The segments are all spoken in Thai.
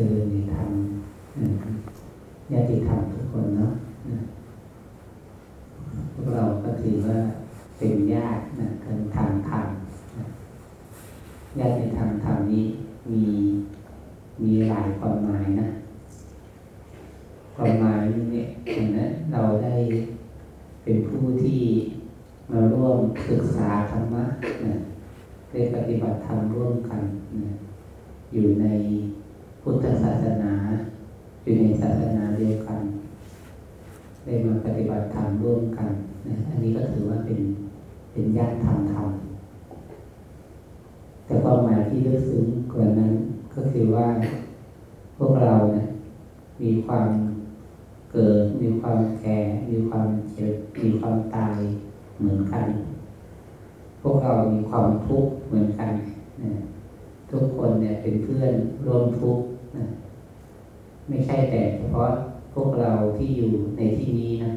จริญในธรรมญาติธรรมทุกคนเนาะพวกเราก็ถือว่าเป็นญาตินะทางทางธรรมญาติในทางธรรมนี้มีมีหลายความหมายนะ ความหมายนี้เห็นนะเราได้เป็นผู้ที่มาร่วมศึกษาธรรมะนะได้ปฏิบัติธรรมร่วมกันนะอยู่ในพุทธศาสนา อยู่ในศาสนาเดียวกัน ได้มาปฏิบัติธรรมร่วมกันนะอันนี้ก็ถือว่าเป็นเป็นญาติธรรมธรรม แต่ความหมายที่ลึกซึ้งกว่านั้นก็คือว่าพวกเราเนะี่ยมีความเกิด มีความแก่ มีความเจ็บ มีความตาย เหมือนกัน พวกเรามีความทุกข์เหมือนกันนะทุกคนเนี่ยเป็นเพื่อนร่วมทุกข์นะไม่ใช่แต่เฉพาะพวกเราที่อยู่ในที่นี้นะ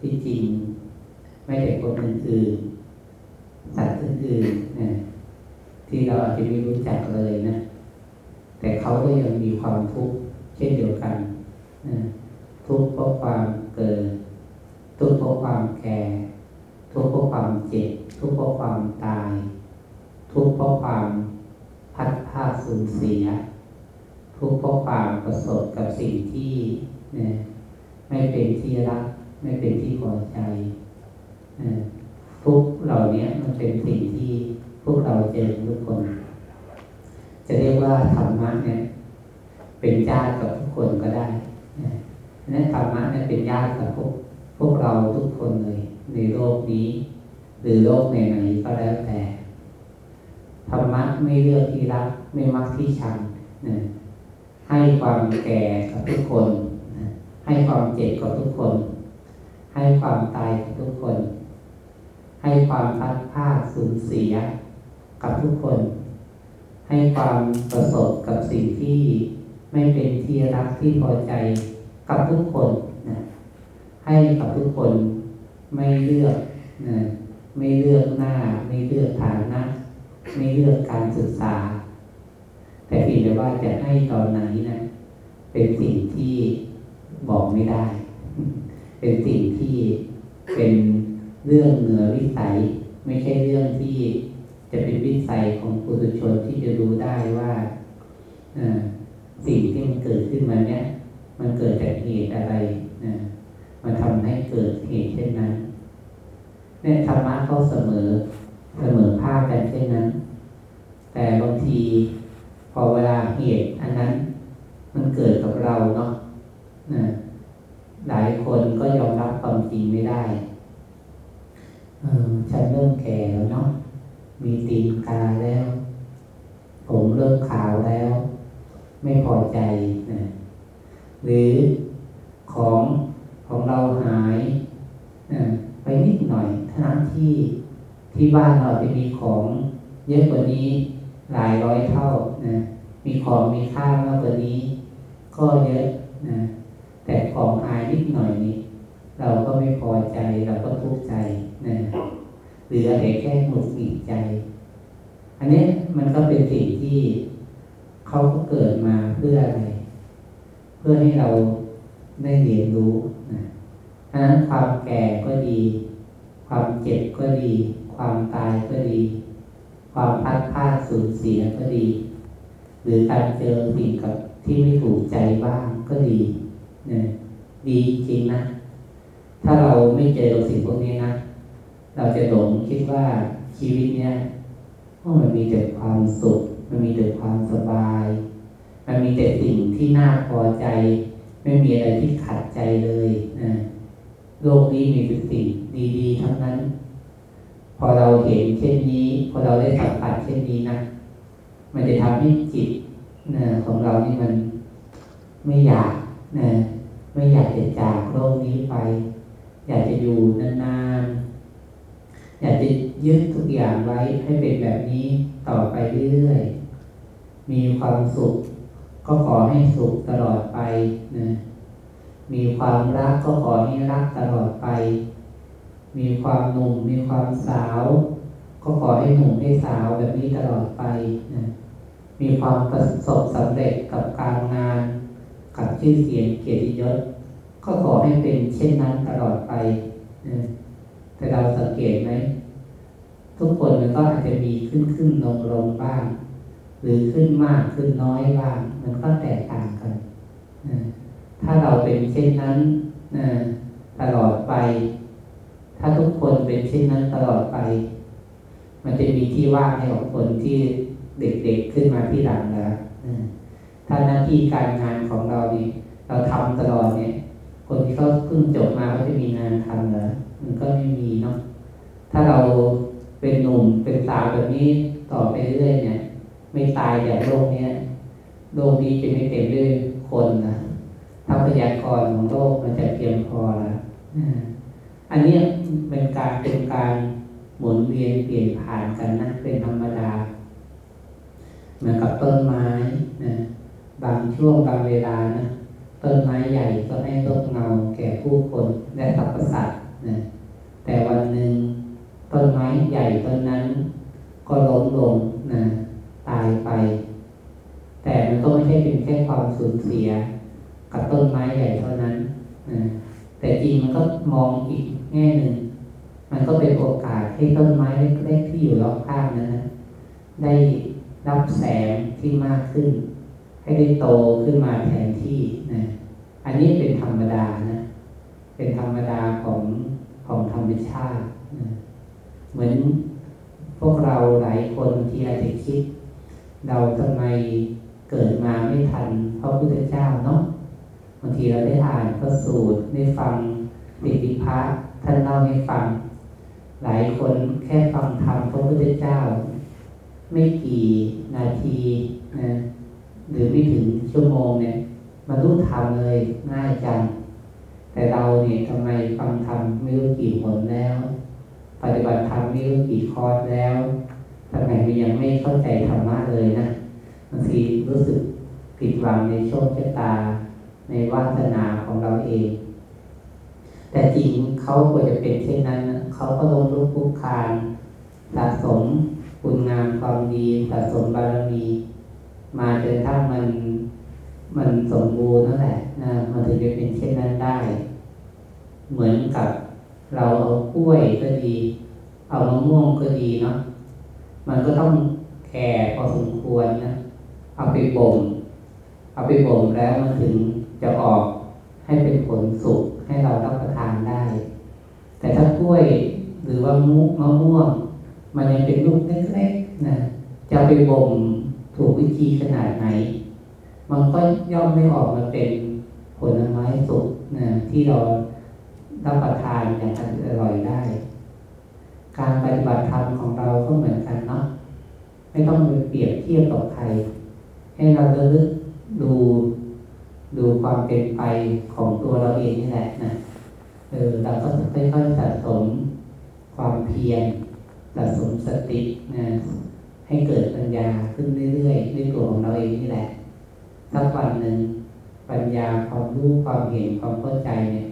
ที่จริงไม่แต่คนอื่นๆสัตว์อื่นๆนะที่เราอาจจะไม่รู้จักเลยนะ แต่เขาก็ยังมีความทุกข์เช่นเดียวกันนะทุกข์เพราะความเกิด ทุกข์เพราะความแก่ ความตาย ทุกข์เพราะความพัดพาสูญเสีย ทุกข์เพราะความประสบกับสิ่งที่นะไม่เป็นที่รัก ไม่เป็นที่พอใจนะทุกเหล่านี้มันเป็นสิ่งที่พวกเราเจอทุกคน จะเรียกว่าธรรมะเนี่ยเป็นญาติกับทุกคนก็ได้นะนั้นธรรมะเนี่ยเป็นญาติกับพวกพวกเราทุกคนเลย ในโลกนี้ รือโลกไหนก็แล้วแต่ธรรมะไม่เลือกที่รัก ไม่มักที่ชังนะให้ความแก่กับทุกคนนะให้ความเจ็บกับทุกคน ให้ความตายกับทุกคน ให้ความพัดพาสูญเสียกับทุกคน ให้ความประสบกับสิ่งที่ไม่เป็นที่รักที่พอใจกับทุกคนนะให้กับทุกคนไม่เลือกนะ ไม่เลือกหน้า ไม่เลือกฐานะ ไม่เลือกการศึกษา แต่เพียงแต่ว่าจะให้ตอนไหนนะเป็นสิ่งที่บอกไม่ได้ เป็นสิ่งที่เป็นเรื่องเหนือวิสัย ไม่ใช่เรื่องที่จะเป็นวิสัยของปุถุชนที่จะรู้ได้ว่าสิ่งที่มันเกิดขึ้นมาเนี่ยมันเกิดจากเหตุอะไรนะมันทำให้เกิดเหตุเช่นนั้น เนี่ยธรรมะก็เสมอเสมอภาคกันเช่นนั้น แต่บางทีพอเวลาเหตุอันนั้น มันเกิดกับเราเนาะนะหลายคนก็ยอมรับความจริงไม่ได้เออฉันเริ่มแก่แล้วเนาะมีตีนกาแล้ว ผมเริ่มขาวแล้ว ไม่พอใจนะหรือของของเราหายนะไปนิดหน่อยทั้งที่ ที่บ้านเราจะมีของเยอะกว่านี้หลายร้อยเท่านะ มีของมีค่ามากกว่านี้ ก็เยอะนะ แต่ของหายนิดหน่อยนี้ เราก็ไม่พอใจเราก็ทุกข์ใจนะหรืออะไรแค่หงุดหงิดใจ อันนี้มันก็เป็นสิ่งที่เขาก็เกิดมาเพื่ออะไร เพื่อให้เราได้เรียนรู้นะดังนั้นความแก่ก็ดี ความเจ็บก็ดี ความตายก็ดี ความพัดพลาดสูญเสียก็ดี หรือการเจอสิ่งกับที่ไม่ถูกใจบ้างก็ดีนะดีจริงนะ ถ้าเราไม่เจอสิ่งพวกนี้นะ เราจะหลงคิดว่าชีวิตเนี้ยมันมีแต่ความสุข มันมีแต่ความสบาย มันมีแต่สิ่งที่น่าพอใจ ไม่มีอะไรที่ขัดใจเลยนะโลกนี้มีแต่สิ่งดีๆทั้งนั้น พอเราเห็นเช่นนี้ พอเราได้สัมผัสเช่นนี้นะ มันจะทำให้จิตนะของเรานี่มันไม่อยากนะไม่อยากจะจากโลกนี้ไป อยากจะอยู่นานๆ อยากจะยึดทุกอย่างไว้ให้เป็นแบบนี้ต่อไปเรื่อยๆ มีความสุข ก็ขอให้สุขตลอดไปนะมีความรักก็ขอให้รักตลอดไป มีความหนุ่มมีความสาว ก็ขอให้หนุ่มให้สาวแบบนี้ตลอดไปนะมีความประสบสำเร็จกับการงาน กับชื่อเสียงเกียรติยศ ก็ขอให้เป็นเช่นนั้นตลอดไปนะแต่เราสังเกตไหมทุกคนมันก็อาจจะมีขึ้นขึ้นลงลงบ้าง หรือขึ้นมากขึ้นน้อยบ้าง มันก็แตกต่างกันนะถ้าเราเป็นเช่นนั้นนะตลอดไป ถ้าทุกคนเป็นเช่นนั้นตลอดไป มันจะมีที่ว่างให้กับคนที่เด็กๆขึ้นมาที่หลังล้วนะถ้าหน้าที่การงานของเรานี่เราทำตลอดเนี่ย คนที่เขาเพิ่งจบมาเขาจะมีงานทำเหรอมันก็ไม่มีเนาะถ้าเราเป็นหนุ่มเป็นสาวแบบนี้ต่อไปเรื่อยเนี่ย ไม่ตายจากโลกเนี้ยโลกนี้จะไม่เต็มด้วยคนนะทรัพยากรของโลกมันจะเพียงพอแล้ว อันนี้เป็นการเป็นการหมุนเวียนเปลี่ยนผ่านกันนะเป็นธรรมดา เหมือนกับต้นไม้นะบางช่วงบางเวลานะต้นไม้ใหญ่ก็ให้ร่มเงาแก่ผู้คนและสรรพสัตว์นะแต่วันหนึ่งต้นไม้ใหญ่ต้นนั้น ก็ล้มลงนะตายไป แต่มันก็ไม่ใช่เป็นแค่ความสูญเสีย กับต้นไม้ใหญ่เท่านั้นนะแต่จริงมันก็มองอีก ง่หนึ่งมันก็เป็นโอกาสให้ต้นไม้เล็กๆที่อยู่รอบข้างนั้นนะได้รับแสงที่มากขึ้น ให้ได้โตขึ้นมาแทนที่นะอันนี้เป็นธรรมดานะ เป็นธรรมดาของของธรรมชาตินะเหมือนพวกเราหลายคนที่อาจจะคิด เราทำไมเกิดมาไม่ทันพระพุทธเจ้าเนาะบางทีเราได้อ่านพระสูตรได้ฟังติปิพระ ท่านเล่าให้ฟัง หลายคนแค่ฟังธรรมพระพุทธเจ้า ไม่กี่นาทีนะหรือไม่ถึงชั่วโมงเนี่ยมารู้ธรรมเลยง่ายจัง แต่เราเนี่ยทำไมฟังธรรมไม่รู้กี่หนแล้ว ปฏิบัติธรรมไม่รู้กี่คอร์สแล้วทำไมมันยังไม่เข้าใจธรรมะเลยนะบางทีรู้สึกผิดหวังในโชคชะตา ในวาสนาของเราเอง แต่จริงเขาควรจะเป็นเช่นนั้น เขาก็ลงรูปคุกคานสะสมคุณงามความดีสะสมบารมี มาจนถ้ามันมันสมบูรณ์นั่นแหละนะมันถึงจะเป็นเช่นนั้นได้ เหมือนกับเราเอากล้วยก็ดี เอามะม่วงก็ดีเนาะมันก็ต้องแก่พอสมควรนะเอาไปบ่มเอาไปบ่มแล้วมันถึงจะออกให้เป็นผลสุกให้เรารับประานได้ แต่ถ้ากล้วยหรือว่ามุกมะม่วง มันยังเป็นลูกเล็กๆนะจะไปบ่มถูกวิธีขนาดไหน มันก็ย่อมไม่ออกมาเป็นผลไม้สุกนะที่เรารับประทานอย่างอร่อยได้ การปฏิบัติธรรมของเราก็เหมือนกันเนาะไม่ต้องไปเปรียบเทียบกับใคร ให้เราระลึกดูดูความเป็นไปของตัวเราเองนี่แหละนะ เออเราก็ค่อยๆสะสมความเพียรสะสมสตินะให้เกิดปัญญาขึ้นเรื่อยๆด้วยตัวของเราเองนี่แหละสักวันหนึ่งปัญญาความรู้ความเห็นความเข้าใจเนี่ย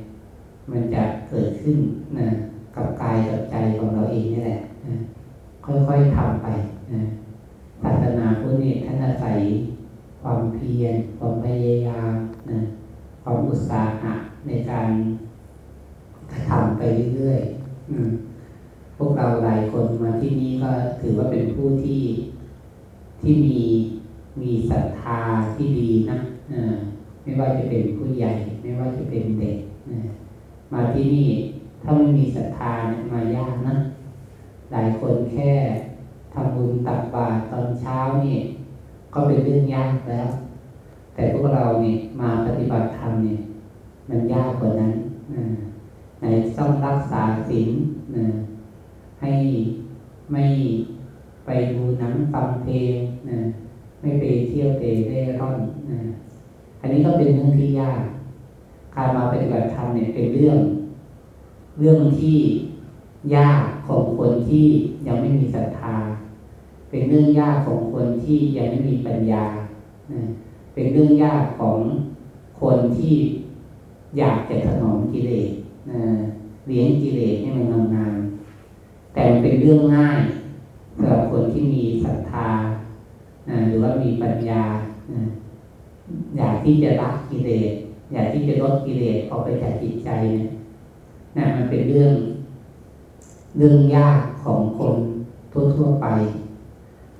มันจะเกิดขึ้นนะกับกายกับใจของเราเองนี่แหละนะค่อยๆทำไปนะศาสนาพุทธนี่ท่านอาศัยความเพียรความพยายามนะความอุตสาหะในการ ทำไปเรื่อยๆพวกเราหลายคนมาที่นี่ก็ถือว่าเป็นผู้ที่ที่มีมีศรัทธาที่ดีนะไม่ว่าจะเป็นผู้ใหญ่ ไม่ว่าจะเป็นเด็กมาที่นี่ถ้าไม่มีศรัทธาเนี่ยมายากนะหลายคนแค่ทำบุญตักบาตรตอนเช้านี่ก็เป็นเรื่องยากแล้ว แต่พวกเราเนี่ยมาปฏิบัติธรรมเนี่ยมันยากกว่านั้น ไหนต้องรักษาศีลให้ไม่ไปดูหนังฟังเพลงไม่ไปเที่ยวเตะเร่ร่อนอันนี้ก็เป็นเรื่องที่ยาก การมาปฏิบัติธรรมเนี่ยเป็นเรื่อง เรื่องที่ยากของคนที่ยังไม่มีศรัทธา เป็นเรื่องยากของคนที่ยังไม่มีปัญญาเป็นเรื่องยากของคนที่อยากจะถนอมกิเลส เลี้ยงกิเลสให้มันงามๆแต่มันเป็นเรื่องง่ายสำหรับคนที่มีศรัทธาหรือว่ามีปัญญาอยากที่จะละกิเลสอยากที่จะลดกิเลสออกไปจากจิตใจเนี่ยนะมันเป็นเรื่อง เรื่องยากของคนทั่วๆไป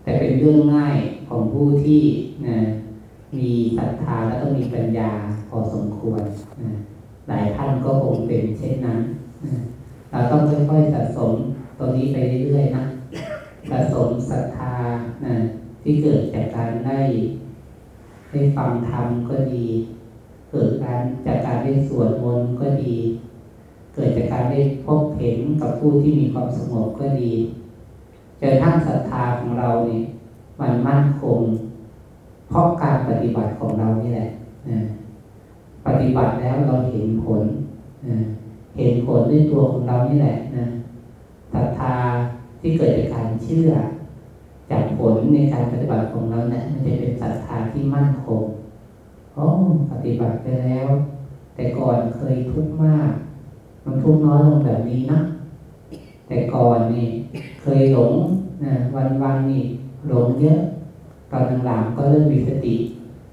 แต่เป็นเรื่องง่ายของผู้ที่นะมีศรัทธาแล้วก็มีปัญญาพอสมควรนะ หลายท่านก็คงเป็นเช่นนั้น เราต้องค่อยๆสะสมตรงนี้ไปเรื่อยๆนะสะสมศรัทธานะที่เกิดจากการได้ได้ฟังธรรมก็ดี เกิดการจากการได้สวดมนต์ก็ดี เกิดจากการได้พบเห็นกับผู้ที่มีความสงบก็ดีจนทั้งศรัทธาของเราเนี่ยมันมั่นคง เพราะการปฏิบัติของเรานี่แหละนะ ปฏิบัติแล้วเราเห็นผลนะเห็นผลด้วยตัวของเรานี่แหละนะศรัทธาที่เกิดจากการเชื่อ จากผลในการปฏิบัติของเราเนี่ยมันจะเป็นศรัทธาที่มั่นคงโอ้ปฏิบัติไปแล้ว แต่ก่อนเคยทุกข์มาก มันทุกข์น้อยลงแบบนี้นะแต่ก่อนนี่เคยหลงนะวันวันนี่หลงเยอะ ตอนหลังๆก็เริ่มมีสติ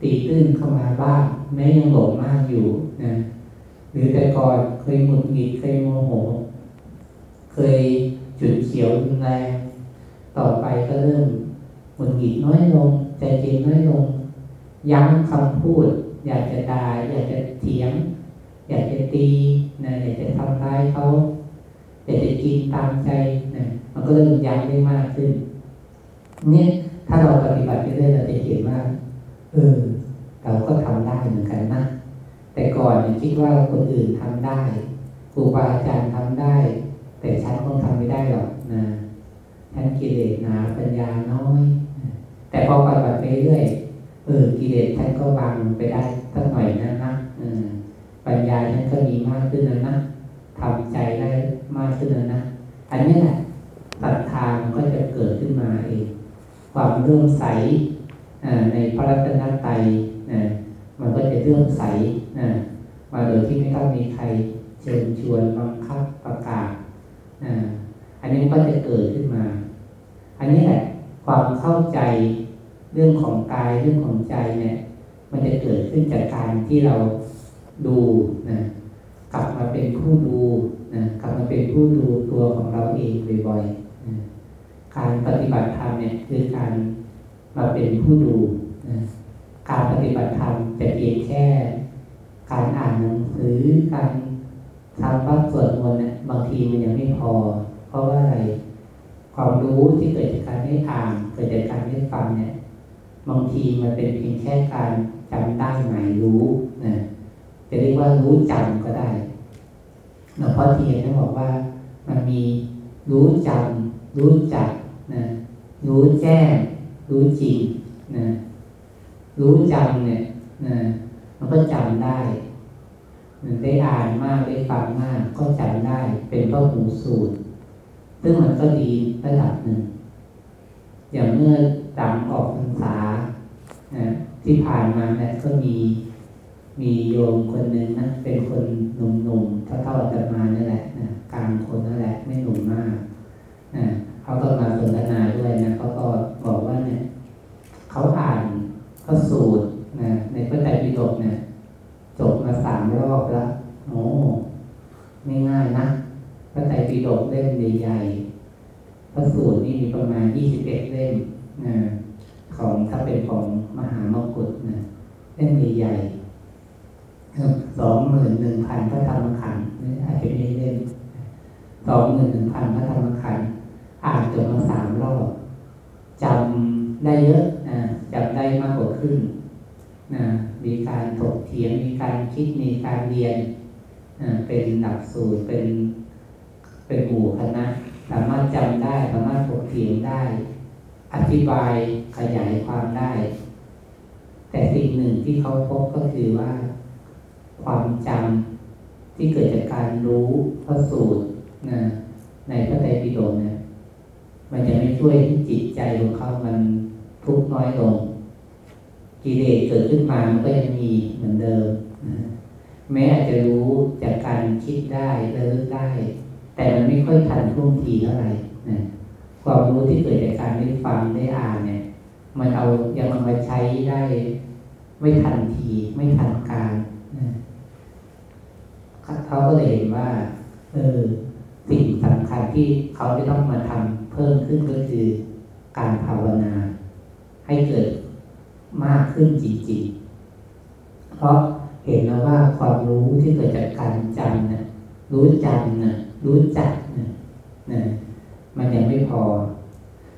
ตีตื้นเข้ามาบ้าง แม้ยังหลงมากอยู่นะหรือแต่ก่อนเคยหงุดหงิดเคยโมโห เคยจุดเขียวรุนแรงต่อไปก็เริ่มหงุดหงิดน้อยลง ใจเย็นน้อยลงย้ำคำพูด อยากจะด่าอยากจะเถียง อยากจะตีนะอยากจะทำร้ายเขาอยากจะกินตามใจนะมันก็เริ่มย้ำได้มากขึ้น เนี่ยถ้าเราปฏิบัติไปเรื่อยเราจะเห็นว่าเออ เราก็ทำได้เหมือนกันนะแต่ก่อนคิดว่าคนอื่นทำได้ครูบาอาจารย์ทำได้ แต่ฉันคงทำไม่ได้หรอกนะฉันกิเลสหนาปัญญาน้อย แต่พอปฏิบัติไปเรื่อยเออกิเลสฉันก็วางไปได้สักหน่อยนะนะปัญญาฉันก็มีมากขึ้นแล้วนะทำใจได้มากขึ้นแล้วนะ อันนี้แหละศรัทธามันก็จะเกิดขึ้นมาเอง ความเลื่อมใสในพระรัตนตรัย นะมันก็จะเลื่อมใสนะมาโดยที่ไม่ต้องมีใครเชิญชวนบังคับประกาศนะอันนี้ก็จะเกิดขึ้นมา อันนี้แหละความเข้าใจเรื่องของกายเรื่องของใจเนี่ย มันจะเกิดขึ้นจากการที่เราดูนะกลับมาเป็นผู้ดูนะกลับมาเป็นผู้ดูตัวของเราเองบ่อยๆนะการปฏิบัติธรรมเนี่ยคือการมาเป็นผู้ดู การปฏิบัติธรรมแต่เพียงแค่ การอ่านหนังสือการทำวัดสวดมนต์เนี่ยบางทีมันยังไม่พอ เพราะว่าอะไรความรู้ที่เกิดจากการได้อ่านเกิดจากการได้ฟังเนี่ยบางทีมันเป็นเพียงแค่การจำได้หมายรู้นะจะเรียกว่ารู้จำก็ได้หลวงพ่อเทียนท่านบอกว่ามันมีรู้จำรู้จักนะรู้แจ้ง รู้จริงนะ รู้จำเนี่ยนะมันก็จำได้ได้อ่านมากได้ฟังมาก ก็จำได้เป็นพระหูสูตร ซึ่งมันก็ดีระดับหนึ่ง อย่างเมื่อตังออกพรรษาที่ผ่านมาเนี่ยก็มีมีโยมคนหนึ่งนะเป็นคนหนุ่มๆเท่าๆจะมานี่แหละนะกลางคนนั่นแหละไม่หนุ่มมากนะเขาก็มาสนทนาด้วยนะเขาก็บอกว่าเนี่ยเขาอ่าน ระสูตรนะในพระไตรปิฎกเนี่ยจบมาสามรอบแล้วโอ้ไม่ง่ายนะพระไตรปิฎกเล่มใหญ่ๆพระสูตรนี่มีประมาณยี่สิบเอ็ดเล่มนะของถ้าเป็นของมหามกุฏนะเล่มใหญ่ๆสองหมื่นหนึ่งพันพระธรรมขันธ์นี่อาจจะไม่เล่มสองหมื่นหนึ่งพันพระธรรมขันธ์อ่านจบมาสามรอบจำได้เยอะ ได้มากกว่าครึ่งนะมีการถกเถียง มีการคิด มีการเรียนนะเป็นหลักสูตร เป็น เป็นหมู่คณะ สามารถจำได้ สามารถถกเถียงได้ อธิบายขยายความได้ แต่สิ่งหนึ่งที่เขาพบก็คือว่า ความจำที่เกิดจากการรู้พระสูตรนะในพระไตรปิฎกเนี่ยมันจะไม่ช่วยให้จิตใจของเขามันทุกข์น้อยลง กิเลสเกิดขึ้นมามันก็ยังมีเหมือนเดิมนะแม้อาจจะรู้จากการคิดได้ระลึกได้ แต่มันไม่ค่อยทันท่วงทีเท่าไหร่นะความรู้ที่เกิดจากการได้ฟังได้อ่านเนี่ยมมันเอายังเอามาใช้ได้ ไม่ทันทีไม่ทันการนะเขาก็เลยเห็นว่า เออสิ่งสำคัญที่เขาจะต้องมาทำเพิ่มขึ้นก็คือการภาวนา ให้เกิด มากขึ้นจริงๆ เพราะเห็นแล้วว่าความรู้ที่เกิดจากการจำนะรู้จำนะรู้จักนะนะมันยังไม่พอ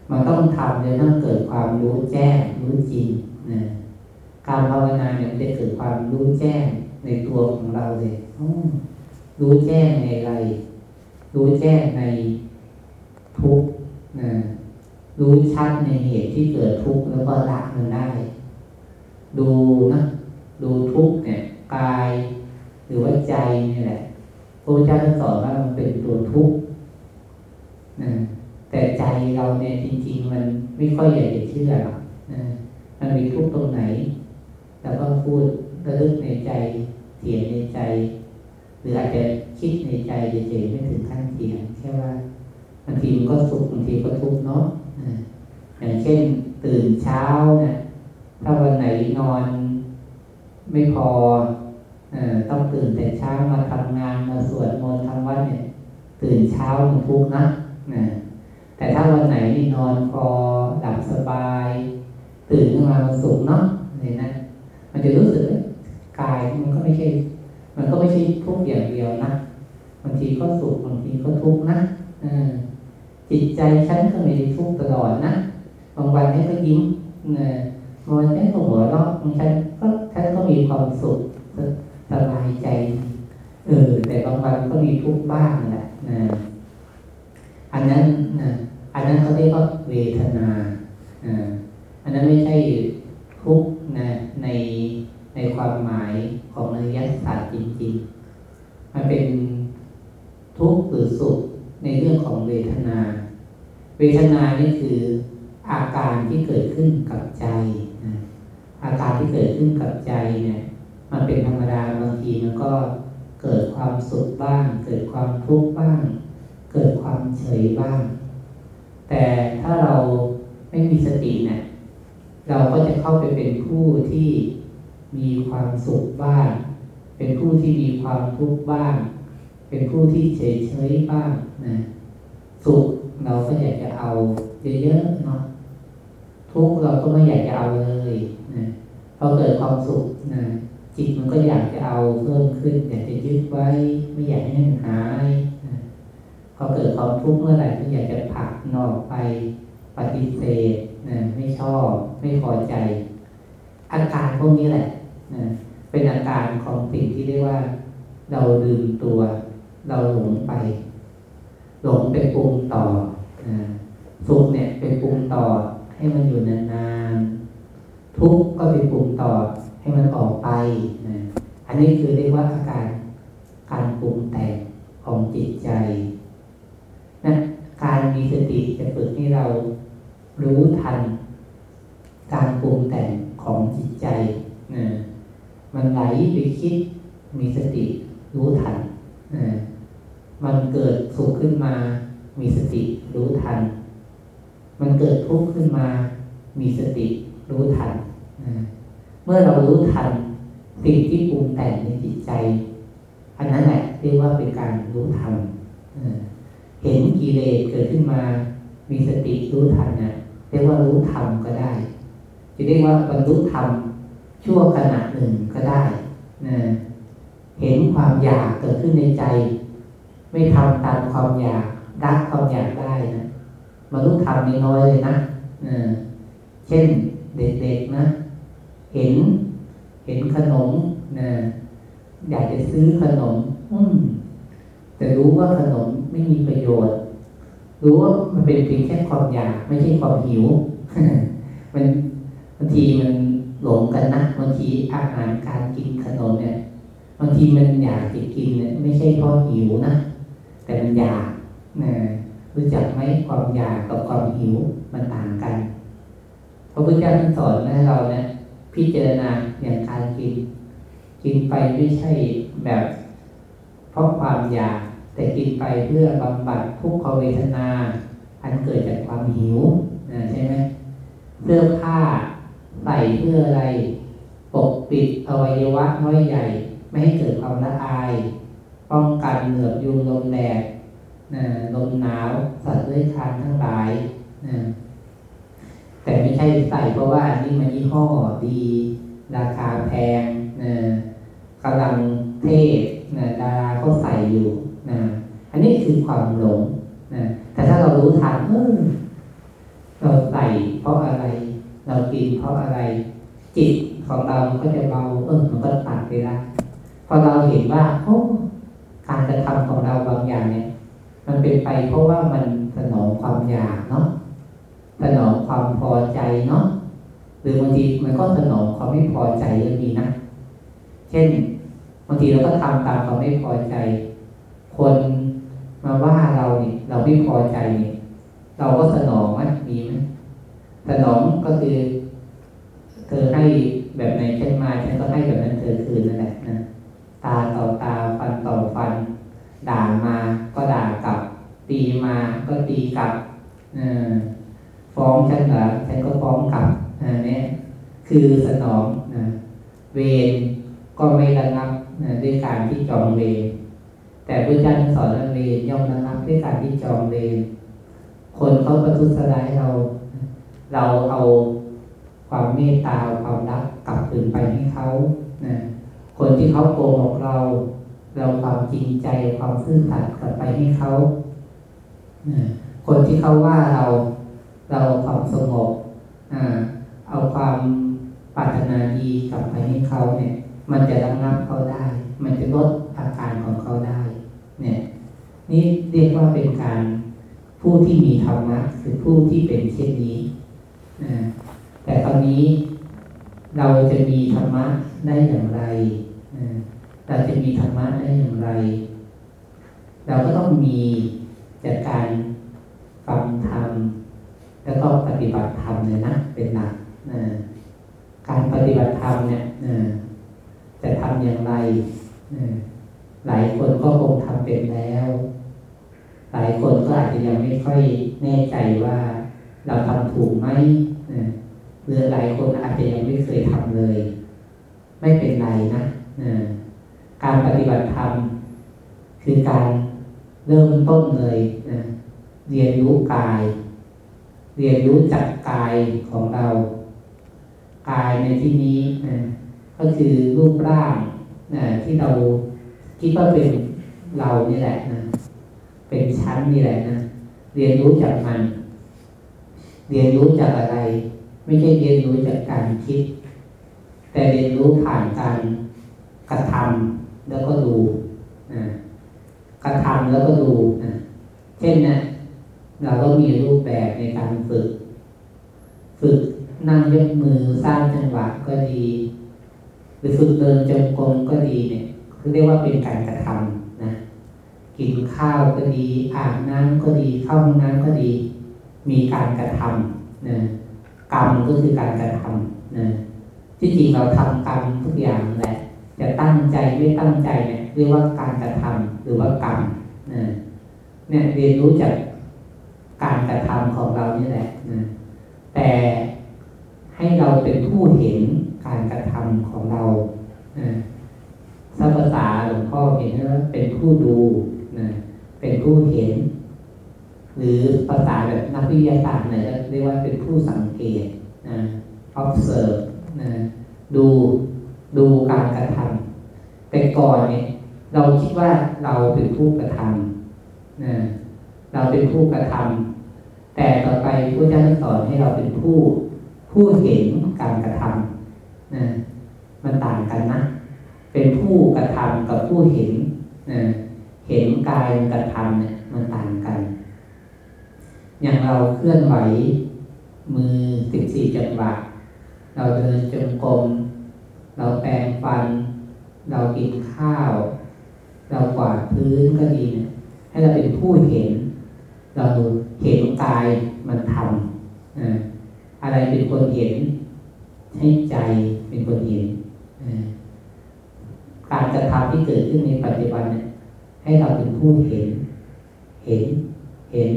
มันต้องทำเลยต้องเกิดความรู้แจ้งรู้จริงนะการภาวนาเนี่ยมันจะเกิดความรู้แจ้งในตัวของเราเลยรู้แจ้งในอะไร รู้แจ้งในทุกนะรู้ชัดในเหตุที่เกิดทุกข์แล้วก็ละมันได้ ดูนะดูทุกเนี่ยกายหรือว่าใจนี่แหละพระพุทธเจ้าสอนว่ามันเป็นตัวทุกข์นะแต่ใจเราเนี่ยจริง ๆ มันไม่ค่อยอยากจะเชื่อหรอกนะมันมีทุกข์ตรงไหน แล้วก็พูดระลึกในใจเถียงในใจ หรืออาจจะคิดในใจเฉยๆไม่ถึงขั้นเถียงแค่ว่าบางทีมันก็สุขบางทีก็ทุกข์เนาะอย่างเช่นตื่นเช้าเนี่ย ถ้าวันไหนนอนไม่พออต้องตื่นแต่เช้ามาทำงานมาสวดมนต์ทำวัดเนี่ย ตื่นเช้ามันทุกนะนะแต่ถ้าวันไหนนี่นอนพอหลับสบาย ตื่นขึ้นมามันสุขเนาะเนี่ยนะมันจะรู้สึกกายมันก็ไม่ใช่ มันก็ไม่ใช่ทุกอย่างเดียวนะบางทีก็สุขบางทีก็ทุกข์นะจิตใจฉันก็ไม่ได้ทุกข์ตลอดนะบางวันฉันก็ยิ้ม นะบางวันฉันก็หัวเราะบางฉันก็ฉันก็มีความสุขสบายใจ เออ แต่บางวันก็มีทุกข์บ้างแหละนะอันนั้นนะอันนั้นเขาเรียกว่าเวทนาอ่าอันนั้นไม่ใช่ทุกข์นะในในความหมายของอริยศาสัจจริงๆ มันเป็นทุกข์หรือสุขในเรื่องของเวทนา เวทนานี่คืออาการที่เกิดขึ้นกับ อาการที่เกิดขึ้นกับใจเนี่ย มันเป็นธรรมดาบางทีมันก็เกิดความสุขบ้าง เกิดความทุกข์บ้าง เกิดความเฉยบ้าง แต่ถ้าเราไม่มีสติเนี่ยเราก็จะเข้าไปเป็นผู้ที่มีความสุขบ้าง เป็นผู้ที่มีความทุกข์บ้าง เป็นผู้ที่เฉยเฉยบ้างนะสุขเราก็อยากจะเอาเยอะๆเนาะ ทุกข์เราก็ไม่อยากจะเอาเลยนะพอเกิดความสุขนะจิตมันก็อยากจะเอาเพิ่มขึ้นอยากจะยึดไว้ ไม่อยากให้มันหายนะพอเกิดความทุกข์เมื่อไหร่ก็อยากจะผลักนอกไปปฏิเสธนะไม่ชอบไม่พอใจ อาการพวกนี้แหละนะเป็นอาการของสิ่งที่เรียกว่า เราลืมตัว เราหลงไป หลงไปปรุงต่อนะสุขเนี่ยไปปรุงต่อ ให้มันอยู่นานๆ ทุกข์ก็ไปปรุงต่อให้มันออกไปนะอันนี้คือเรียกว่าอาการการปรุงแต่งของจิตใจนะการมีสติจะฝึกให้เรารู้ทัน การปรุงแต่งของจิตใจนะมันไหลไปคิดมีสติรู้ทันนะมันเกิดสุขขึ้นมา มีสติรู้ทัน มันเกิดทุกข์ขึ้นมา มีสติรู้ทันเมื่อเรารู้ทันสิ่งที่ปรุงแต่งในจิตใจ อันนั้นแหละเรียกว่าเป็นการรู้ทันเห็นกิเลสเกิดขึ้นมา มีสติรู้ทันนะเรียกว่ารู้ธรรมก็ได้จะเรียกว่าบรรลุธรรมชั่วขณะหนึ่งก็ได้นะเห็นความอยากเกิดขึ้นในใจ ไม่ทำตามความอยากรักความอยากได้นะ บรรลุธรรมน้อยเลยนะเช่นเด็กๆนะ เห็น เห็นขนมนะอยากจะซื้อขนม อืมแต่รู้ว่าขนมไม่มีประโยชน์ รู้ว่ามันเป็นเพียงแค่ความอยากไม่ใช่ความหิว มันบางทีมันหลงกันนะบางทีอาหารการกินขนมเนี่ยบางทีมันอยากจะกินเนี่ยไม่ใช่เพราะหิวนะ แต่มันอยากนะ รู้จักไหมความอยากกับความหิวมันต่างกันพระพุทธเจ้าท่านสอนให้เราเนี่ยพิจารณาอย่างการกิน กินไปไม่ใช่แบบเพราะความอยาก แต่กินไปเพื่อบำบัดทุกขเวทนา อันเกิดจากความหิวนะใช่ไหมเสื้อผ้าใส่เพื่ออะไร ปกปิดอวัยวะน้อยใหญ่ ไม่ให้เกิดความละอาย ป้องกันเหงือบยุงลมแดด ลมหนาวสัตว์เลื้อยคลานทั้งหลายนะแต่ไม่ใช่ใส่เพราะว่าอันนี้มันยี่ห้อดี ราคาแพงนะกำลังเทศนะดาราก็ใส่อยู่นะอันนี้คือความหลงนะแต่ถ้าเรารู้ทันเออเราใส่เพราะอะไร เรากินเพราะอะไร จิตของเรามันก็จะเบาเออมันก็ตัดไปละพอเราเห็นว่าโอ้การกระทำของเราบางอย่างเนี่ย มันเป็นไปเพราะว่ามันสนองความอยากเนาะสนองความพอใจเนาะหรือบางทีมันก็สนองความไม่พอใจก็มีนะเช่นบางทีเราก็ทำตามความไม่พอใจ คนมาว่าเราเนี่ยเราไม่พอใจเนี่ยเราก็สนองไหมมีไหมสนองก็คือเธอให้แบบไหนฉันมาฉันก็ให้แบบนั้นเธอคืนนั่นแหละนะตาต่อตาฟันต่อฟัน ด่ามาก็ด่ากลับ ตีมาก็ตีกลับฟ้องฉันเหรอฉันก็ฟ้องกลับอันนี้คือสนองนะเวรก็ไม่ระงับนะด้วยการที่จองเวรแต่พระเจ้าสอนว่าเวรย่อมระงับด้วยการที่จองเวรคนเขาประทุษร้ายเรา เราเอาความเมตตาความรักกลับคืนไปให้เขานะคนที่เขาโกหกเรา เราความจริงใจความซื่อสัตย์กลับไปให้เขาคนที่เขาว่าเราเราความสงบอเอาความปรารถนาดีกลับไปให้เขาเนี่ย มันจะระงับเขาได้ มันจะลดอาการของเขาได้ เนี่ย นี่เรียกว่าเป็นการผู้ที่มีธรรมะคือผู้ที่เป็นเช่นนี้นะแต่ตอนนี้เราจะมีธรรมะได้อย่างไร เราจะมีธรรมะได้อย่างไร เราก็ต้องมีจากการฟังธรรม แล้วก็ปฏิบัติธรรมเลยนะเป็นหลักนะการปฏิบัติธรรมเนี่ยนะจะทำอย่างไรนะหลายคนก็คงทำเป็นแล้ว หลายคนก็อาจจะยังไม่ค่อยแน่ใจว่าเราทำถูกไหมนะหรือหลายคนอาจจะยังไม่เคยทำเลย ไม่เป็นไรนะนะ การปฏิบัติธรรมคือการเริ่มต้นเลยนะเรียนรู้กาย เรียนรู้จักกายของเรา กายในที่นี้นะก็คือรูปร่างนะที่เราคิดว่าเป็นเรานี่แหละนะเป็นชั้นนี่แหละนะเรียนรู้จากมัน เรียนรู้จากอะไร ไม่ใช่เรียนรู้จากการคิด แต่เรียนรู้ผ่านการกระทำ แล้วก็ดูนะกระทำแล้วก็ดูนะเช่นนะเราก็มีรูปแบบในการฝึก ฝึกนั่งยกมือสร้างจังหวะก็ดีหรือฝึกเดินจงกรมก็ดีเนี่ยคือเรียกว่าเป็นการกระทำนะกินข้าวก็ดีอาบน้ำก็ดีเข้าห้องน้ำก็ดี มีการกระทำนะกรรมก็คือการกระทำนะที่จริงเราทำกรรมทุกอย่างแหละ จะตั้งใจไม่ตั้งใจเนี่ยเรียกว่าการกระทำหรือว่ากรรมนะเนี่ยเรียนรู้จากการกระทำของเรานี่แหละนะแต่ให้เราเป็นผู้เห็นการกระทำของเรานะสัพภาษาหลวงพ่อเห็นว่าเป็นผู้ดูนะเป็นผู้เห็น หรือภาษาแบบนักวิทยาศาสตร์เนี่ยเรียกว่าเป็นผู้สังเกตนะ observe นะดู ดูการกระทำแต่ก่อนเนี่ยเราคิดว่าเราเป็นผู้กระทำนะเราเป็นผู้กระทำแต่ต่อไปพระเจ้าสอนให้เราเป็นผู้ผู้เห็นการกระทำนะมันต่างกันนะ เป็นผู้กระทำกับผู้เห็นนะเห็นกายกระทำเนี่ยมันต่างกัน อย่างเราเคลื่อนไหวมือสิบสี่จังหวะ เราเดินจงกรม เราแปรงฟัน เรากินข้าว เรากวาดพื้นก็ดีเนี่ยให้เราเป็นผู้เห็น เราเห็นกายมันทำอะไรเป็นคนเห็น ให้ใจเป็นคนเห็นการกระทำที่เกิดขึ้นในปัจจุบันเนี่ยให้เราเป็นผู้เห็น เห็น เห็น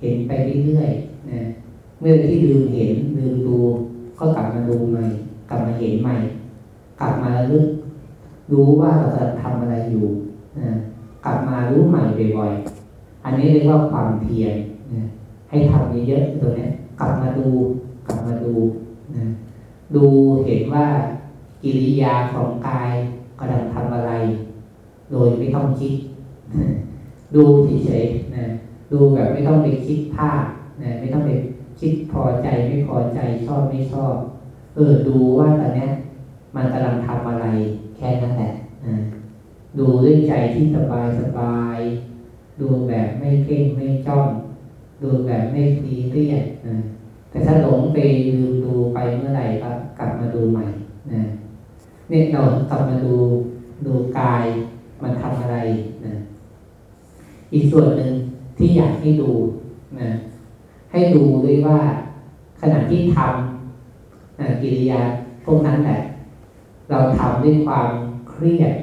เห็นไปเรื่อยๆนะเมื่อที่ลืมเห็นลืมดูก็กลับมาดูใหม่ กลับมาเห็นใหม่ กลับมาลึกรู้ว่าเรากำลังทำอะไรอยู่นะกลับมารู้ใหม่บ่อยๆ อันนี้เรียกว่าความเพียรนะให้ทำเยอะๆตัวนี้กลับมาดู กลับมาดูนะดูเห็นว่ากิริยาของกายกำลังทำอะไร โดยไม่ต้องคิด ดูเฉยๆนะดูแบบไม่ต้องไปคิดภาพนะไม่ต้องไปคิดพอใจไม่พอใจชอบไม่ชอบ เออดูว่าตอนนี้ มันกำลังทำอะไรแค่นั้นแหละดูด้วยใจที่สบายสบาย ดูแบบไม่เพ่งไม่จ้อง ดูแบบไม่ซีเรียสนะแต่ถ้าหลงไปลืมดูไปเมื่อไหร่ก็กลับมาดูใหม่นะเนี่ยเรากลับมาดูดูกายมันทำอะไรนะอีกส่วนหนึ่งที่อยากให้ดูนะให้ดูด้วยว่าขณะที่ทำนะกิริยาพวกนั้นแหละ เราทำด้วยความเครียด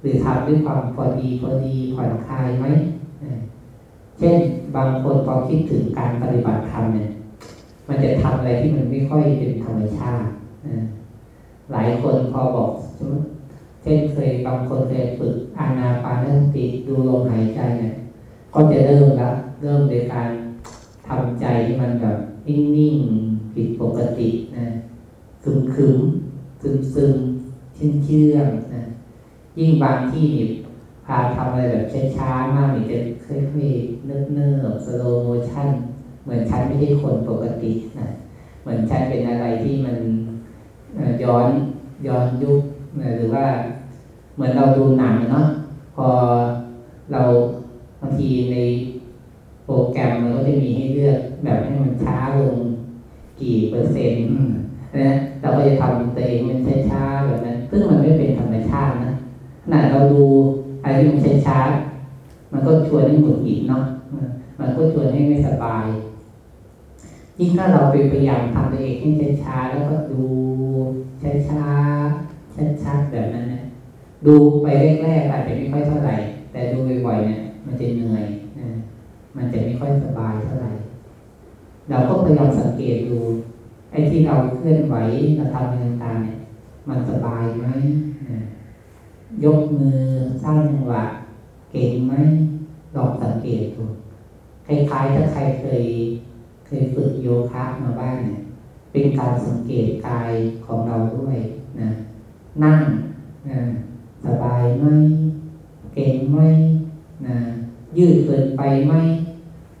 หรือทำด้วยความพอดีพอดีผ่อนคลายไหมเช่นบางคนพอคิดถึงการปฏิบัติธรรมเนี่ย มันจะทำอะไรที่มันไม่ค่อยเป็นธรรมชาติหลายคนพอบอกเช่นเคยบางคนเคยฝึกอานาปานสติดูลมหายใจเนี่ยก็จะเริ่มล้วเริ่มโดยการทำใจที่มันแบบนิ่งๆผิดปกตินะคึมคึมซึมซึม ชื่อเชื่องนะยิ่งบางที่นี่พาทำอะไรแบบช้าๆมากนี่จะค่อยๆเนิบเนิบสโลโมชั่น เหมือนฉันไม่ใช่คนปกตินะเหมือนฉันเป็นอะไรที่มันย้อนย้อนยุคนะหรือว่าเหมือนเราดูหนังเนาะพอเราบางทีในโปรแกรมมันก็จะมีให้เลือกแบบให้มันช้าลงกี่เปอร์เซ็นต์นะเราก็จะทำตัวเองมันช้าๆแบบนั้น ซึ่งมันไม่เป็นธรรมชาตินะขณะเราดูอะไรที่มันช้าๆมันก็ชวนให้หงุดหงิดเนาะมันก็ชวนให้ไม่สบายยิ่งถ้าเราไปพยายามทำตัวเองให้ช้าๆแล้วก็ดูช้าๆชัดๆแบบนั้นนะดูไปแรกๆอาจจะไม่ค่อยเท่าไหร่ แต่ดูบ่อยๆเนี่ยมันจะเหนื่อยนะมันจะไม่ค่อยสบายเท่าไหร่ เราก็พยายามสังเกตดูไอ้ที่เราเคลื่อนไหวเราทำอะไรต่างๆเนี่ย มันสบายไหมยกมือสร้างจังหวะเก่งไหมลองสังเกตดูคล้ายๆถ้าใครเคยเคยฝึกโยคะมาบ้างเนี่ยเป็นการสังเกตกายของเราด้วยนะนั่งนะสบายไหมเก่งไหมนะยืดเกินไปไหม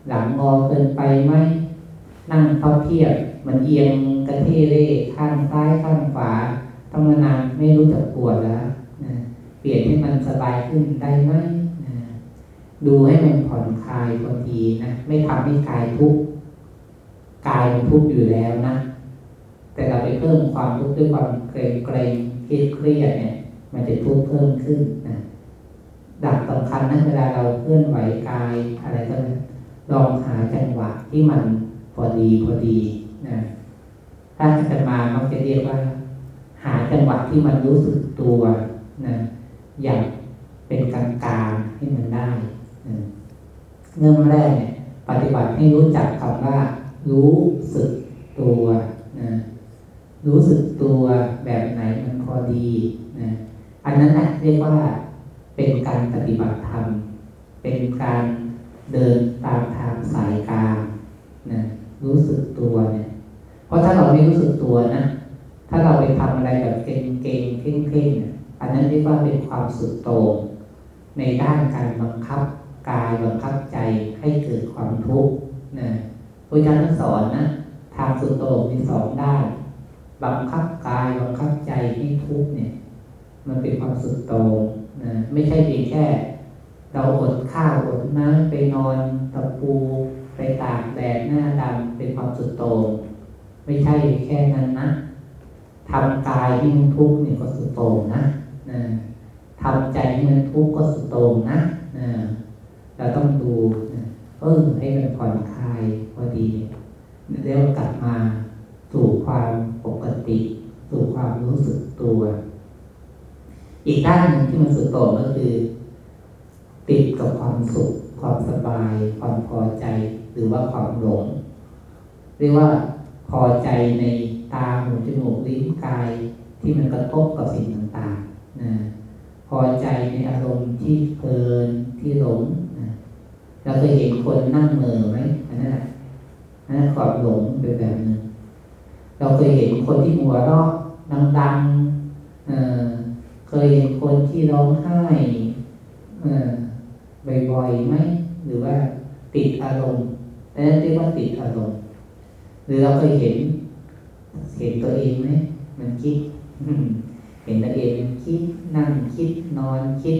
หลังงอเกินไปไหมนั่งเข้าเทียบมันเอียงกระเทเร่ข้างซ้ายข้างขวา ทำนานไม่รู้จักปวดแล้วนะเปลี่ยนให้มันสบายขึ้นได้ไหมนะดูให้มันผ่อนคลายพอดีนะไม่ทำให้กายทุกข์กายมันทุกข์อยู่แล้วนะแต่เราไปเพิ่มความทุกข์ด้วยความเกรงเกรงเครียดเครียดเนี่ย มันจะทุกข์เพิ่มขึ้นนะดับสำคัญนะเวลาเราเคลื่อนไหวกายอะไรก็ลองหาจังหวะที่มันพอดีพอดีนะถ้าจะมามักจะเรียกว่า จังหวะที่มันรู้สึกตัวนะอย่างเป็นกลางกลางให้มันได้นะเริ่มแรกเนี่ยปฏิบัติให้รู้จักคำว่า รู้สึกตัวนะรู้สึกตัวแบบไหนมันพอดีนะอันนั้นนะเรียกว่าเป็นการปฏิบัติธรรม เป็นการเดินตามทางสายกลางนะรู้สึกตัวเนี่ย เพราะถ้าเราไม่รู้สึกตัวนะ ถ้าเราไปทำอะไรแบบเก่งเก่งเพ่งเพ่งอันนั้นเรียกว่าเป็นความสุดโต่งในด้านการบังคับกายบังคับใจให้เกิดความทุกข์นะพระอาจารย์สอนนะทางสุดโต่งมีสองด้าน บังคับกายบังคับใจให้ทุกข์เนี่ย มันเป็นความสุดโต่งนะไม่ใช่เพียงแค่ เราอดข้าวอดน้ำไปนอนตะปูไปตากแดดหน้าดำเป็นความสุดโต่งไม่ใช่แค่นั้นนะ ทำกายให้มันทุกข์เนี่ยก็สุดโต่งนะทำใจให้มันทุกข์ก็สุดโต่งนะเราต้องดูเออให้มันผ่อนคลายพอดีแล้วกลับมาสู่ความปกติ สู่ความรู้สึกตัว อีกด้านหนึ่งที่มันสุดโต่งก็คือ ติดกับความสุข ความสบาย ความพอใจหรือว่าความหลงเรียกว่าพอใจใน ตาหูจมูกลิ้นกายที่มันกระทบกับสิ่งต่างๆนะพอใจในอารมณ์ที่เพลินที่หลงนะเราเคยเห็นคนนั่งเม่อไหมอันนั้นแหละอันนั้นความหลงเป็นแบบหนึ่งเราเคยเห็นคนที่หัวเราะดังๆเเคยเห็นคนที่ร้องไห้บ่อยๆไหมหรือว่าติดอารมณ์นั่นเรียกว่าติดอารมณ์ หรือเราเคยเห็น เห็นตัวเองไหมมันคิด เห็นตัวเองมันคิดนั่งคิดนอนคิด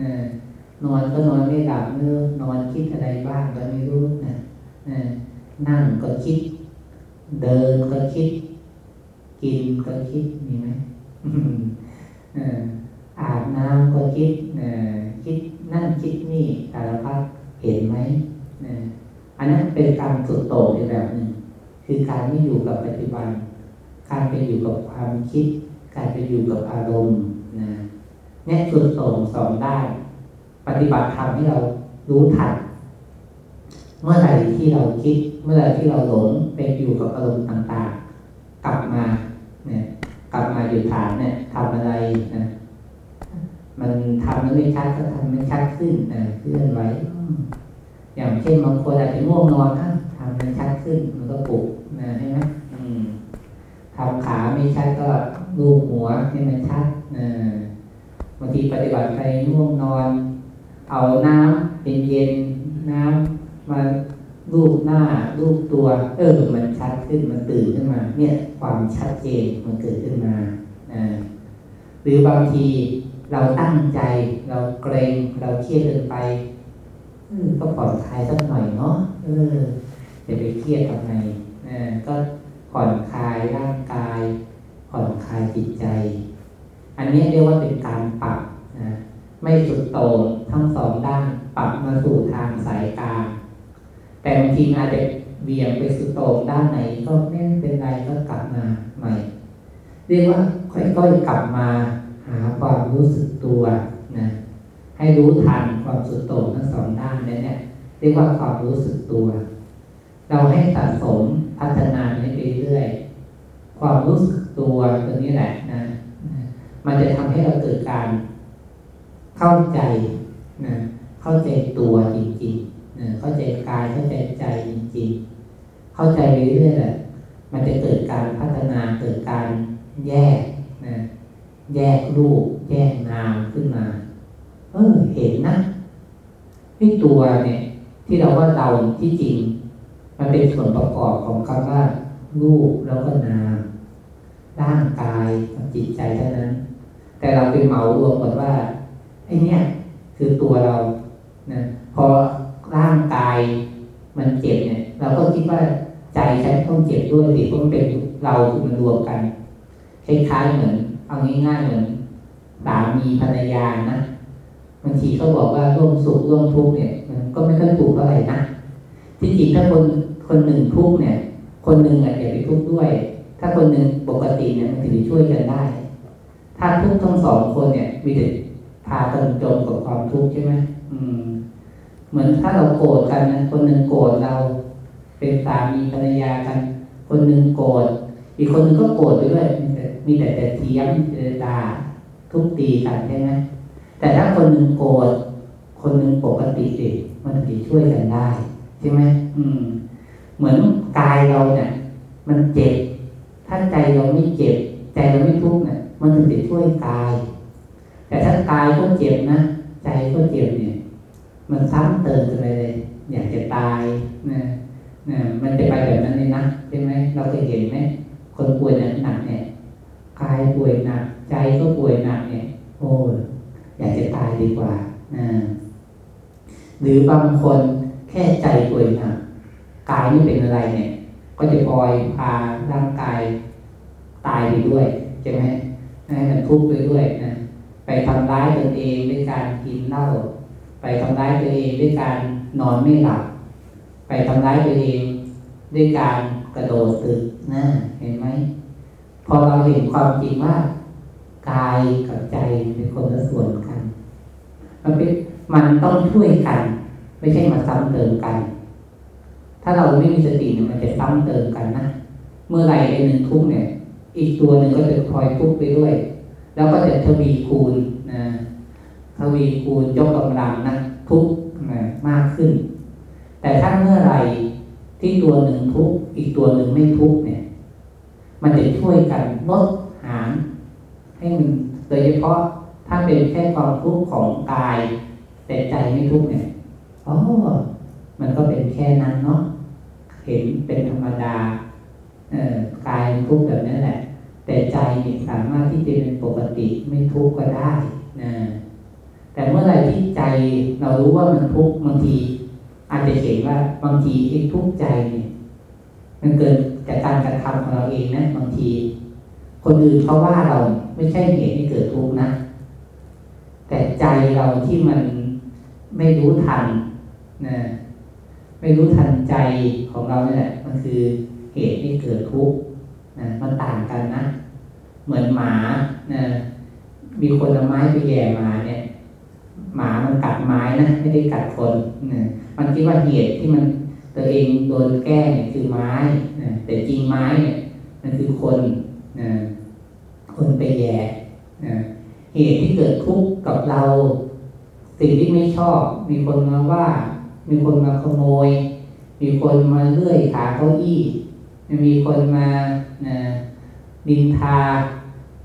นะนอนก็นอนไม่หลับเนื้อนอนคิดอะไรบ้างก็ไม่รู้นะนะนั่งก็คิด เดินก็คิด กินก็คิดมีไหมอาบน้ำก็คิดคิดนั่นคิดนี่สารพัดเห็นไหมอันนั้นเป็นการสุดโต่งในแบบหนึ่ง คือการไม่อยู่กับปัจจุบัน การไปอยู่กับความคิด การไปอยู่กับอารมณ์นะเนี่ยสุดโต่งสองด้านปฏิบัติธรรมให้เรารู้ทันเมื่อไหร่ที่เราคิด เมื่อไหร่ที่เราหลงไปอยู่กับอารมณ์ต่างๆ กลับมาเนี่ยกลับมาอยู่ฐานเนี่ยทำอะไรนะมันทำไม่ชัดก็ทำไม่ชัดขึ้นนะเคลื่อนไหวอย่างเช่นบางคนอาจจะง่วงนอนนะทำมันชัดขึ้นมันก็ปลุก นะใช่ไหมทำขาไม่ชัดก็ลูบหัวให้มันชัดนะบางทีปฏิบัติไปง่วงนอน เอาน้ำเย็นๆน้ำมาลูบหน้าลูบตัว เออ มันชัดขึ้นมันตื่นขึ้นมา เนี่ย ความชัดเจนมันเกิดขึ้นมานะหรือบางทีเราตั้งใจ เราเกรงเราเครียดเกินไปก็ผ่อนคลายสักหน่อยเนาะเออจะไปเครียดทำไม ก็ผ่อนคลายร่างกาย ผ่อนคลายจิตใจ อันนี้เรียกว่าเป็นการปรับนะไม่สุดโต่งทั้งสองด้านปรับมาสู่ทางสายกลางแต่บางทีอาจจะเบี่ยงไปสุดโต่งด้านไหนก็ไม่เป็นไรก็กลับมาใหม่ เรียกว่าค่อยๆกลับมาหาความรู้สึกตัวนะให้รู้ทันความสุดโต่งทั้งสองด้านนี้เนี่ยเรียกว่าความรู้สึกตัว เราให้สะสมพัฒนาไปเรื่อยๆความรู้สึกตัวตัวนี้แหละนะ มันจะทำให้เราเกิดการเข้าใจนะเข้าใจตัวจริงๆนะเข้าใจกายเข้าใจใจจริงๆ เข้าใจเรื่อยๆแหละมันจะเกิดการพัฒนาเกิดการแยกนะแยกรูป แยกนามขึ้นมา เออเห็นนะที่ตัวเนี่ย ที่เราว่าเราที่จริง มันเป็นส่วนประกอบของคำว่า รูปแล้วก็นามร่างกายกับจิตใจเท่านั้น แต่เราไปเหมารวมกันว่าไอ้นี่คือตัวเรานะพอร่างกายมันเจ็บเนี่ย เราก็คิดว่าใจฉันต้องเจ็บด้วยสิเพราะมันเป็นเราคือมันรวมกันคล้ายๆเหมือน เอาง่ายๆเหมือนสามีภรรยานะบางทีเขาบอกว่าร่วมสุขร่วมทุกข์เนี่ย มันก็ไม่ค่อยถูกเท่าไหร่นะที่จริงถ้าคน คนหนึ่งทุกเนี่ย คนหนึ่งอาจจะไปทุกด้วย ถ้าคนหนึ่งปกติเนี่ยมันถึงช่วยกันได้ ถ้าทุกทั้งสองคนเนี่ย มีแต่พากันจมกับความทุกข์ใช่ไหมอืม เหมือนถ้าเราโกรธกันนะคนหนึ่งโกรธเรา เป็นสามีภรรยากัน คนหนึ่งโกรธอีกคนหนึ่งก็โกรธไปด้วยมีแต่แต่เทียมแต่ดาทุกตีกันใช่ไหมแต่ถ้าคนหนึ่งโกรธคนหนึ่งปกติสิมันจะช่วยกันได้ ใช่ไหมอืม เหมือนกายเราเนี่ย มันเจ็บ ถ้าใจเราไม่เจ็บ ใจเราไม่ทุกข์เนี่ยมันถึงจะช่วยกาย แต่ถ้ากายก็เจ็บนะใจก็เจ็บเนี่ย มันซ้ำเติมกันไปเลย อยากจะตายนะนะมันจะไปแบบนั้นเลยนะใช่ไหมเราเคยเห็นไหมคนป่วยหนักเนี่ยกายป่วยหนัก ใจก็ป่วยหนักเนี่ย โอ้อยากจะตายดีกว่านะหรือบางคนแค่ใจป่วยหนัก กายไม่เป็นอะไรเนี่ย ก็จะปล่อยพาร่างกายตายไปด้วยใช่ไหมให้มันทุกข์ไปด้วยนะไปทำร้ายตนเองด้วยการกินเหล้าไปทำร้ายตัวเองด้วยการนอนไม่หลับ ไปทำร้ายตัวเองด้วยการกระโดดตึกนะเห็นไหมพอเราเห็นความจริงว่ากายกับใจเป็นคนละส่วนกัน มันเป็นมันต้องช่วยกัน ไม่ใช่มาซ้ำเติมกัน ถ้าเราไม่มีสติเนี่ยมันจะซ้ำเติมกันนะ เมื่อไหร่ไอ้หนึ่งทุกเนี่ย อีกตัวหนึ่งก็จะคอยทุกไปด้วย แล้วก็จะทวีคูณนะทวีคูณยกกำลังนะทุกนะมากขึ้น แต่ถ้าเมื่อไหร่ที่ตัวหนึ่งทุกอีกตัวหนึ่งไม่ทุกเนี่ย มันจะช่วยกันลดหารให้มันโดยเฉพาะถ้าเป็นแค่ความทุกข์ของกาย แต่ใจไม่ทุกข์เนี่ยอ๋อมันก็เป็นแค่นั้นเนาะ เห็นเป็นธรรมดาเอกายทุกข์แบบนั้นแหละ แต่ใจนี่สามารถที่จะเป็นปกติไม่ทุกข์ก็ได้นะแต่เมื่อไรที่ใจเรารู้ว่ามันทุกข์บางที อาจจะเห็นว่าบางทีไอ้ทุกข์ใจเนี่ยมันเกิดจากการกระทำของเราเองนะบางที คนอื่นเขาว่าเราไม่ใช่เหตุให้เกิดทุกข์นะ แต่ใจเราที่มันไม่รู้ทันนะ ไม่รู้ทันใจของเราเนี่ยแหละมันคือเหตุให้เกิดทุกข์นะมันต่างกันนะ เหมือนหมานะมีคนเอาไม้ไปแย่หมาเนี่ย หมามันกัดไม้นะไม่ได้กัดคนนะมันคิดว่าเหตุที่มันตัวเองโดนแก้เนี่ยคือไม้นะแต่จริงไม้เนี่ยมันคือคนนะคนไปแย่นะเหตุที่เกิดทุกข์กับเรา สิ่งที่ไม่ชอบ มีคนมาว่า มีคนมาขโมย มีคนมาเลื่อยขาเก้าอี้ มีคนมานะดินทา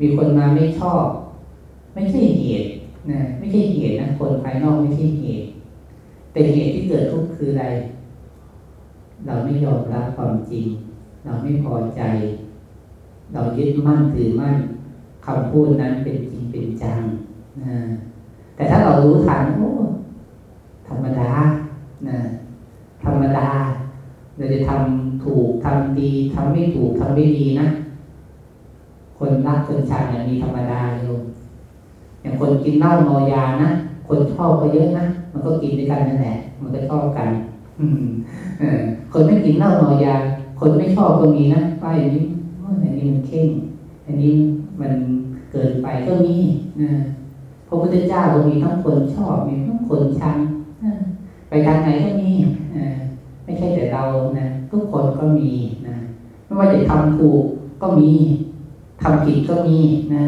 มีคนมาไม่ชอบ ไม่ใช่เหตุนะไม่ใช่เหตุนะคนภายนอกไม่ใช่เหตุ แต่เหตุที่เกิดทุกข์คืออะไร เราไม่ยอมรับความจริง เราไม่พอใจ เรายึดมั่นถือมั่นคำพูดนั้นเป็นจริงเป็นจังนะแต่ถ้าเรารู้ทันโอ้ธรรมดา นะธรรมดาเราจะทำถูกทำดีทำไม่ถูกทำไม่ดีนะ คนรักคนชังเนี่ยมีธรรมดาอยู่อย่างคนกินเหล้านอยานะคนชอบก็เยอะนะมันก็กินด้วยกันนั่นแหละ มันก็ชอบกันอคนไม่กินเหล้านอยา คนไม่ชอบก็มีนะป้ายนี้อันนี้มันเข่ง อันนี้มันเกินไปก็มีนะพระพุทธเจ้าก็มีทั้งคนชอบมีทั้งคนชัง ไปทางไหนก็มีอ่าไม่ใช่แต่เรานะทุกคนก็มีนะไม่ว่าจะทำถูกก็มีทำผิดก็มีนะ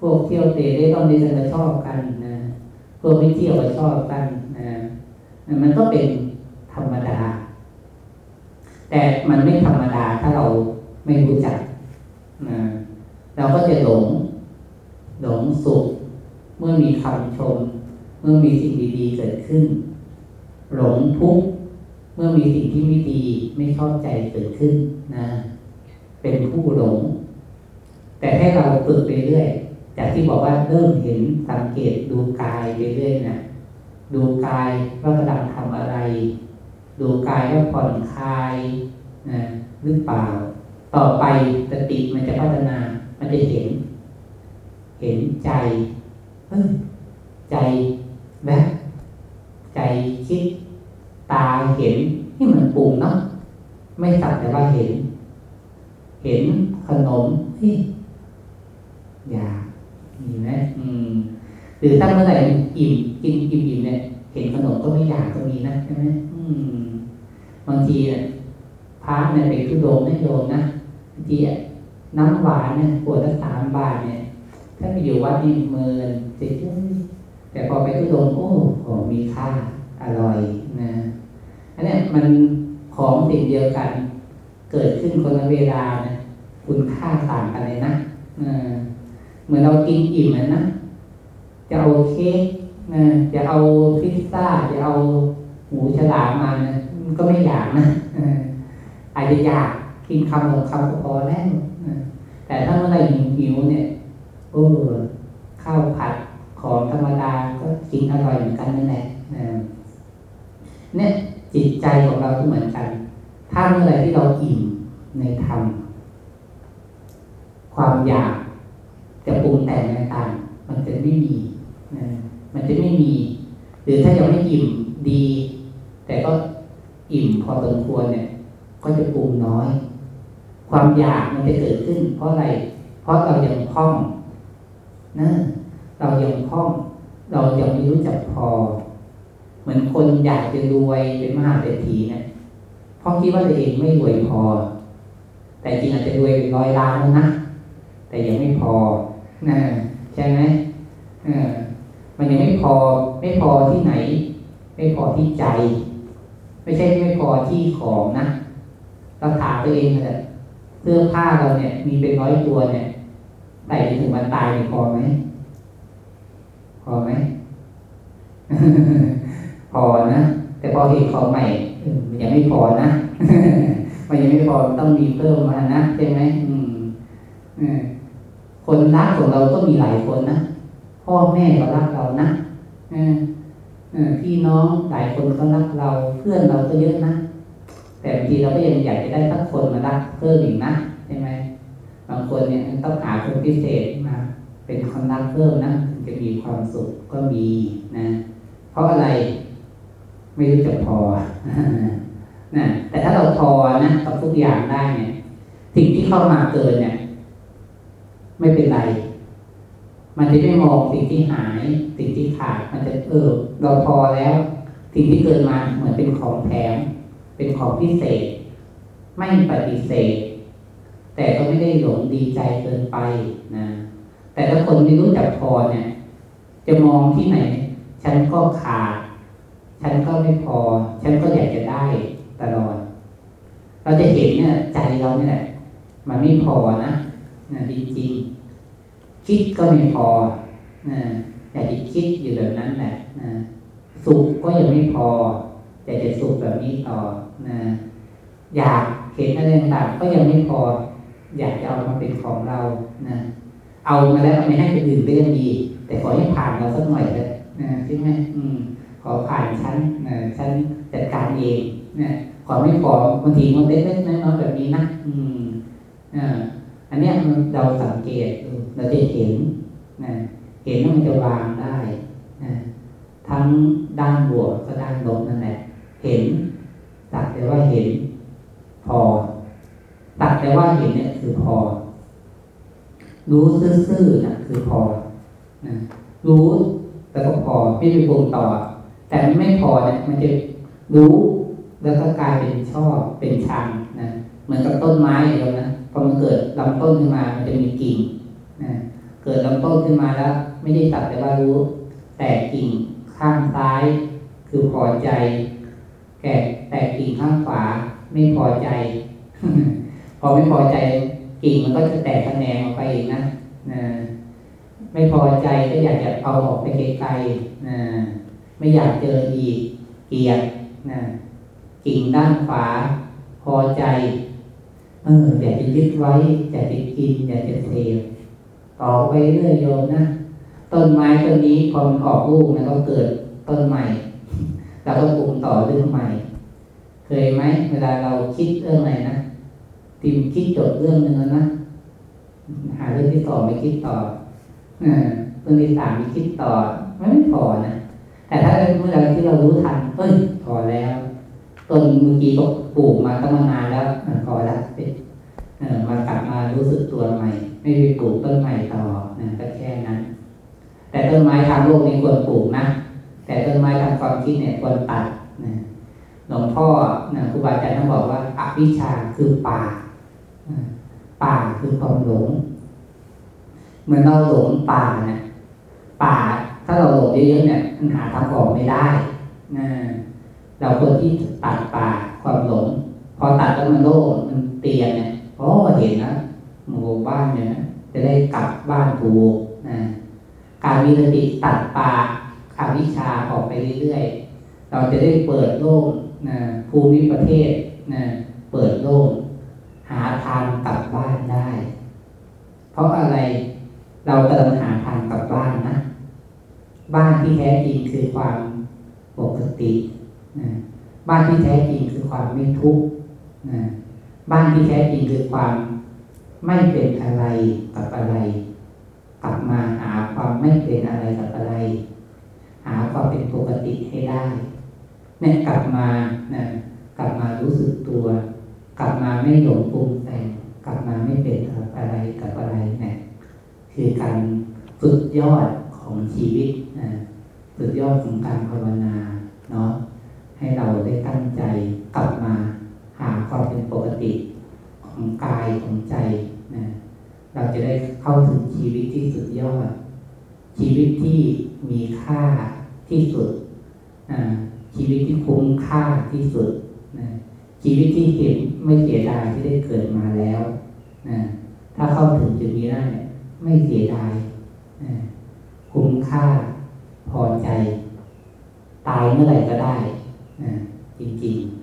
พวกเที่ยวเตะได้ต้องได้กันก็ชอบกันนะพวกไม่เที่ยวก็ชอบกันนะมันก็เป็นธรรมดา แต่มันไม่ธรรมดาถ้าเราไม่รู้จักนะเราก็จะหลงหลงสุข เมื่อมีคำชม เมื่อมีสิ่งดี ๆ เกิดขึ้น หลงทุกข์เมื่อมีสิ่งที่ไม่ดีไม่ชอบใจเกิดขึ้นนะ เป็นผู้หลง แต่ให้เราฝึกไปเรื่อยจากที่บอกว่าเริ่มเห็นสังเกตดูกายไปเรื่อยนะดูกายว่ากำลังทำอะไร ดูกายว่าผ่อนคลายนะหรือเปล่า ต่อไปสติมันจะพัฒนา มันจะเห็น เห็นใจ เอ้ยใจแบบ ใจคิดตาเห็นนี่มันปรุงเนาะไม่สักแต่ว่าเห็น เห็นขนมที่อยากมีไหมอืมหรือถ้าเมื่อไหร่อิ่มกินอิ่มอิ่มเนี่ย เห็นขนมก็ไม่อยากก็มีนะใช่ไหมอืมบางทีเนี่ยพระเนี่ยไปทุดงนะโยมนะบางทีน้ำหวานเนี่ยขวดละสามบาทเนี่ย ถ้าไปอยู่วัดนี่เมินเฉยๆ แต่พอไปทุดงโอ้ของมีค่าอร่อยนะอันนี้มันของสิ่งเดียวกัน เกิดขึ้นคนละเวลานะคุณค่าต่างกันเลยนะเหมือนเรากินอิ่มนะ จะเอาเค้กนะจะเอาพิซซ่าจะเอาหมูฉลามมานะก็ไม่อยากนะอาจจะอยากกินคำของคำก็พอแล้วแต่ถ้าเมื่อไรหิวเนี่ยโอ้ข้าวผัด ของธรรมดาก็กินอร่อยเหมือนกันนั่นแหละเนี่ยจิตใจของเราก็เหมือนกัน ถ้าเมื่อไรที่เราอิ่มในธรรมความอยากจะปรุงแต่งต่างๆมันจะไม่มีนะมันจะไม่มี หรือถ้ายังไม่อิ่มดี แต่ก็อิ่มพอสมควรเนี่ย ก็จะปรุงน้อย ความอยากมันจะเกิดขึ้น เพราะอะไร เพราะเรายังคล่องนะ เรายังคล่อง เรายังไม่รู้จักพอ เหมือนคนอยากจะรวยเป็นมหาเศรษฐีเนะเพราะคิดว่าตัวเองไม่รวยพอ แต่จริงอาจจะรวยเป็นร้อยล้านแล้วนะแต่ยังไม่พอนะใช่ไหมมันยังไม่พอไม่พอที่ไหน ไม่พอที่ใจ ไม่ใช่ไม่พอที่ของนะเราถามตัวเองเลยเสื้อผ้าเราเนี่ย มีเป็นร้อยตัวเนี่ยใส่ถึงวันตายเนี่ยพอไหม พอไหมพอนะ แต่พอเห็นของใหม่มันยังไม่พอนะมันยังไม่พอต้องมีเพิ่มมานะใช่ไหมคนรักของเราก็มีหลายคนนะพ่อแม่ก็รักเรานะพี่น้องหลายคนก็รักเรา เพื่อนเราก็เยอะนะแต่บางทีเราก็ยังอยากจะได้สักคนมารักเพิ่มอีกนะใช่ไหมบางคนเนี่ยต้องหาคนพิเศษมา เป็นคนรักเพิ่มนะจะมีความสุขก็มีนะ เพราะอะไร ไม่รู้จะพอนะแต่ถ้าเราพอนะกับทุกอย่างได้เนี่ยสิ่งที่เข้ามาเกินเนี่ย ไม่เป็นไร มันจะไม่มองสิ่งที่หาย สิ่งที่ขาดมันจะเออเราพอแล้ว สิ่งที่เกิดมาเหมือนเป็นของแถมเป็นของพิเศษ ไม่ปฏิเสธ แต่ก็ไม่ได้หลงดีใจเกินไปนะ แต่ถ้าคนไม่รู้จักพอเนี่ย จะมองที่ไหน ฉันก็ขาด ฉันก็ไม่พอ ฉันก็อยากจะได้ตลอด เราจะเห็นเนี่ย ใจเราเนี่ยมันไม่พอนะนะจริงๆคิดก็ไม่พอนะอยากจะคิดอยู่แบบนั้นแหละนะสุขก็ยังไม่พออยากจะสุขแบบนี้ต่อนะอยากเห็นอะไรต่างก็ยังไม่พอ อยากจะเอามาเป็นของเรานะ เอามาแล้วไม่ให้คนอื่นเรื่องดี แต่ขอให้ผ่านเราสักหน่อยเลยนะใช่ไหมอืม ขอผ่านชั้นนะชั้นจัดการเองนะขอไม่พอบางทีมันเล็กๆน้อยๆแบบนี้นะอืมอ่าอันเนี้ยมันเราสังเกตเราจะเห็นนะเห็นว่ามันจะวางได้นะทั้งด้านบวกก็ด้านลบนั่นแหละ เห็นสักแต่ว่าเห็น พอสักแต่ว่าเห็นเนี่ยคือพอ รู้ซื่อๆนะคือพอนะรู้แล้วก็พอไม่ไปปรุงต่อ แต่มันไม่พอเนี่ยมันจะรู้แล้วก็กลายเป็นชอบเป็นชังนะเหมือนกับต้นไม้อย่างเดียวนะพอมันเกิดลำต้นขึ้นมา มันจะมีกิ่งนะเกิดลำต้นขึ้นมาแล้ว ไม่ได้สักแต่ว่ารู้ แต่กิ่งข้างซ้าย คือพอใจ แก่แต่กิ่งข้างขวาไม่พอใจ พอไม่พอใจ กิ่งมันก็จะแตกแขนงออกไปอีกนะนะไม่พอใจก็อยากจะเอาออกไปไกลๆนะไม่อยากเจออีกเกลียดนะกิ่งด้านขวาพอใจเอออยากจะยึดไว้อยากจะกินอยากจะเสพต่อไปเรื่อยโยมนะต้นไม้ต้นนี้พอมันออกลูกนะก็เกิดต้นใหม่เราก็ปรุงต่อเรื่องใหม่ เคยไหมเวลาเราคิดเรื่องอะไรนะ ติมคิดจบเรื่องหนึ่งแล้วนะ หาเรื่องที่สองไม่คิดต่อเรื่องที่สามไม่คิดต่อไม่ไม่พอนะแต่ถ้าเมื่อไรที่เรารู้ทันเอ้ยพอแล้วต้นเมื่อกี้ก็ปลูกมาตั้งนานแล้วพอแล้วเออมากลับมารู้สึกตัวใหม่ ไม่ไปปลูกต้นใหม่ต่อนะก็แค่นั้น แต่ต้นไม้ทางโลกนี่ควรปลูกนะแต่ต้นไม้ทางความคิดเนี่ยควรตัดนะหลวงพ่อนะครูบาอาจารย์ท่านบอกว่าอวิชชาคือป่า ป่าคือความหลง เหมือนเราหลงป่าเนี่ยป่าถ้าเราหลงเยอะๆเนี่ยมันหาทางออกไม่ได้นะเราควรที่ตัดป่าความหลง พอตัดแล้วมันโล่งมันเตียนเนี่ยโอ้เห็นนะหมู่บ้านเนี่ยนะจะได้กลับบ้านถูกนะการมีสติตัดป่าอาวิชชาออกไปเรื่อยๆ เราจะได้เปิดโล่งนะภูมิประเทศนะเปิดโล่งหาทางกลับบ้านได้ เพ ราะอะไรเรากำลังหาทางกลับบ้านนะ บ้านที่แท้จริงคือความปกตินะบ้านที่แท้จริงคือความไม่ทุกข์นะบ้านที่แท้จริงคือความไม่เป็นอะไรกับอะไร กลับมาหาความไม่เป็นอะไรกับอะไร หาความเป็นปกติให้ได้เนี่ยกลับมานะกลับมารู้สึกตัว กลับมาไม่หลงปรุงแต่งกลับมาไม่เป็นอะไร อะไรกับอะไรเนี่ยคือการฝึกยอดของชีวิตนะฝึกยอดของการภาวนาเนาะให้เราได้ตั้งใจกลับมาหาความเป็นปกติของกายของใจนะเราจะได้เข้าถึงชีวิตที่สุดยอด ชีวิตที่มีค่าที่สุดนะชีวิตที่คุ้มค่าที่สุดนะชีวิตที่เสียไม่เสียดายที่ได้เกิดมาแล้วนะ ถ้าเข้าถึงจุดนี้ได้ไม่เสียดายคุ้มค่าพอใจ ตายเมื่อไหร่ก็ได้จริงๆ